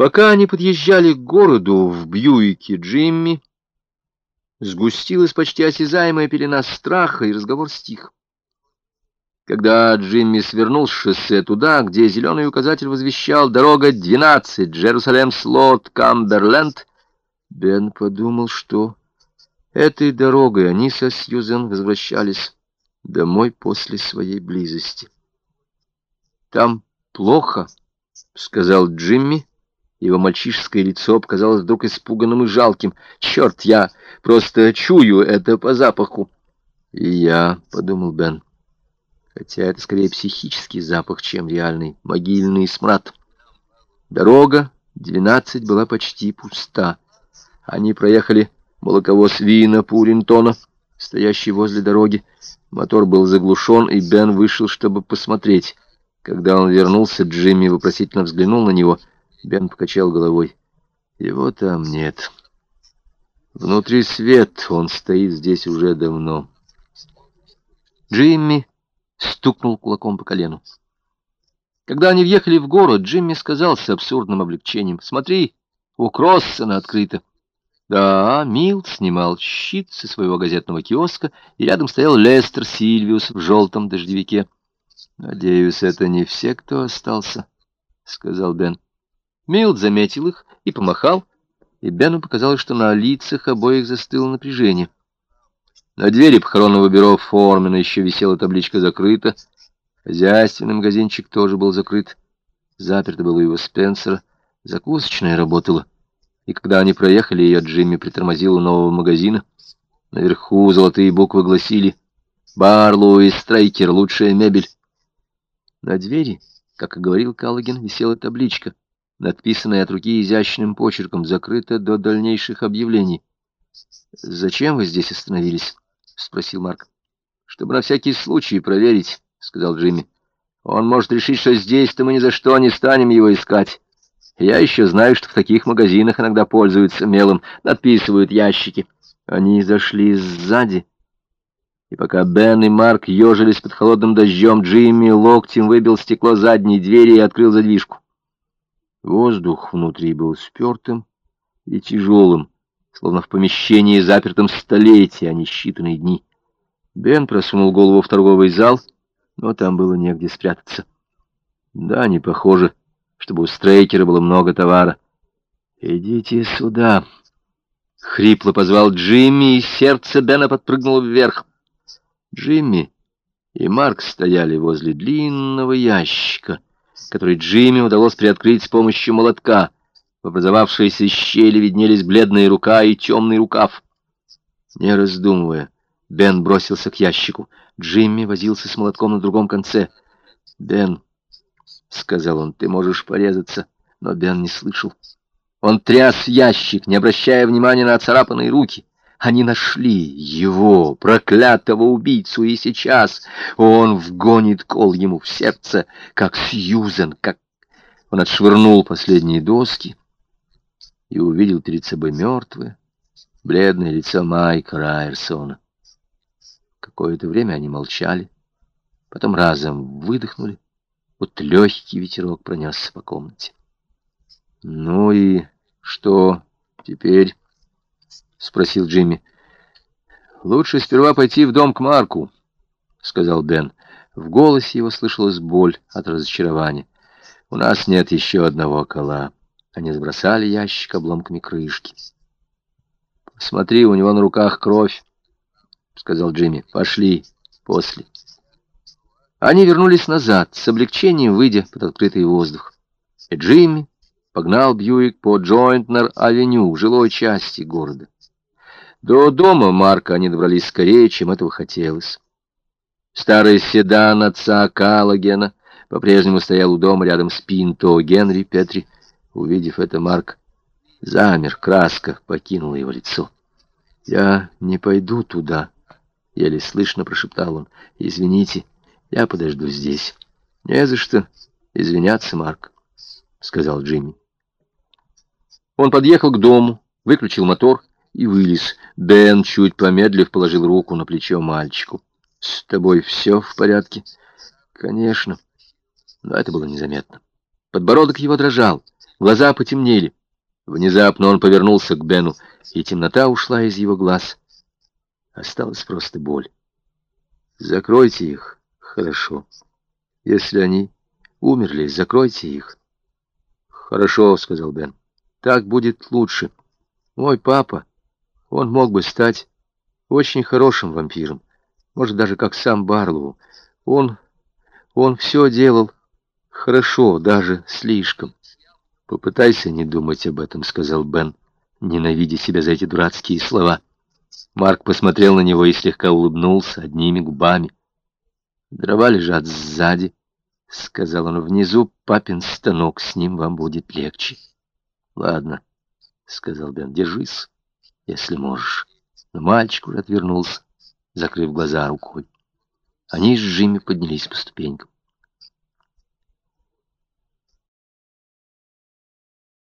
Пока они подъезжали к городу в Бьюике Джимми, сгустилась почти осязаемая пелена страха, и разговор стих. Когда Джимми свернул с шоссе туда, где зеленый указатель возвещал «Дорога 12, Джерусалем-Слот, Камберленд», Бен подумал, что этой дорогой они со Сьюзен возвращались домой после своей близости. «Там плохо», — сказал Джимми, его мальчишеское лицо показалось вдруг испуганным и жалким. «Черт, я просто чую это по запаху!» «И я», — подумал Бен, хотя это скорее психический запах, чем реальный, могильный смрад. Дорога, двенадцать, была почти пуста. Они проехали молоковоз Вина Пуринтона, стоящий возле дороги. Мотор был заглушен, и Бен вышел, чтобы посмотреть. Когда он вернулся, Джимми вопросительно взглянул на него — Бен покачал головой. Его там нет. Внутри свет, он стоит здесь уже давно. Джимми стукнул кулаком по колену. Когда они въехали в город, Джимми сказал с абсурдным облегчением. «Смотри, у Кроссона открыто». Да, Милт снимал щит со своего газетного киоска, и рядом стоял Лестер Сильвиус в желтом дождевике. «Надеюсь, это не все, кто остался», — сказал Бен. Милд заметил их и помахал, и Бену показалось, что на лицах обоих застыло напряжение. На двери похоронного бюро Формена еще висела табличка «Закрыто». Хозяйственный магазинчик тоже был закрыт. Заперто было его Спенсера. Закусочная работала. И когда они проехали, ее Джимми притормозил у нового магазина. Наверху золотые буквы гласили «Барлоу и Страйкер. Лучшая мебель». На двери, как и говорил Каллоген, висела табличка надписанное от руки изящным почерком, закрыто до дальнейших объявлений. «Зачем вы здесь остановились?» — спросил Марк. «Чтобы на всякий случай проверить», — сказал Джимми. «Он может решить, что здесь-то мы ни за что не станем его искать. Я еще знаю, что в таких магазинах иногда пользуются мелом, надписывают ящики. Они зашли сзади». И пока Бен и Марк ежились под холодным дождем, Джимми локтем выбил стекло задней двери и открыл задвижку. Воздух внутри был спертым и тяжелым, словно в помещении запертом столетия, а не считанные дни. Бен просунул голову в торговый зал, но там было негде спрятаться. Да, не похоже, чтобы у Стрейкера было много товара. «Идите сюда!» — хрипло позвал Джимми, и сердце Бена подпрыгнуло вверх. Джимми и Марк стояли возле длинного ящика — который Джимми удалось приоткрыть с помощью молотка. В образовавшейся щели виднелись бледная рука и темный рукав. Не раздумывая, Бен бросился к ящику. Джимми возился с молотком на другом конце. «Бен», — сказал он, — «ты можешь порезаться». Но Бен не слышал. Он тряс ящик, не обращая внимания на оцарапанные руки. Они нашли его, проклятого убийцу, и сейчас он вгонит кол ему в сердце, как Сьюзен, как... Он отшвырнул последние доски и увидел перед собой мертвое, бледное лицо Майка Райерсона. Какое-то время они молчали, потом разом выдохнули, вот легкий ветерок пронесся по комнате. «Ну и что теперь?» — спросил Джимми. «Лучше сперва пойти в дом к Марку», — сказал Бен. В голосе его слышалась боль от разочарования. «У нас нет еще одного кола». Они сбросали ящик обломками крышки. «Смотри, у него на руках кровь», — сказал Джимми. «Пошли после». Они вернулись назад, с облегчением выйдя под открытый воздух. И Джимми погнал Бьюик по Джойнтнер-авеню, жилой части города. До дома Марка они добрались скорее, чем этого хотелось. Старый седан отца Каллогена по-прежнему стоял у дома рядом с Пинто Генри Петри. Увидев это, Марк замер, краска покинула его лицо. «Я не пойду туда», — еле слышно прошептал он. «Извините, я подожду здесь». «Не за что извиняться, Марк», — сказал Джимми. Он подъехал к дому, выключил мотор и вылез. Бен, чуть помедлив, положил руку на плечо мальчику. «С тобой все в порядке?» «Конечно». Но это было незаметно. Подбородок его дрожал. Глаза потемнели. Внезапно он повернулся к Бену, и темнота ушла из его глаз. Осталась просто боль. Закройте их. Хорошо. Если они умерли, закройте их. Хорошо, сказал Бен. Так будет лучше. Мой папа, он мог бы стать очень хорошим вампиром. Может, даже как сам Барлоу. Он... он все делал хорошо, даже слишком. Попытайся не думать об этом, сказал Бен, ненавидя себя за эти дурацкие слова. Марк посмотрел на него и слегка улыбнулся одними губами. «Дрова лежат сзади», — сказал он внизу, — «папин станок, с ним вам будет легче». «Ладно», — сказал Бен, — «держись, если можешь». Но мальчик уже отвернулся, закрыв глаза рукой. Они с Джимми поднялись по ступенькам.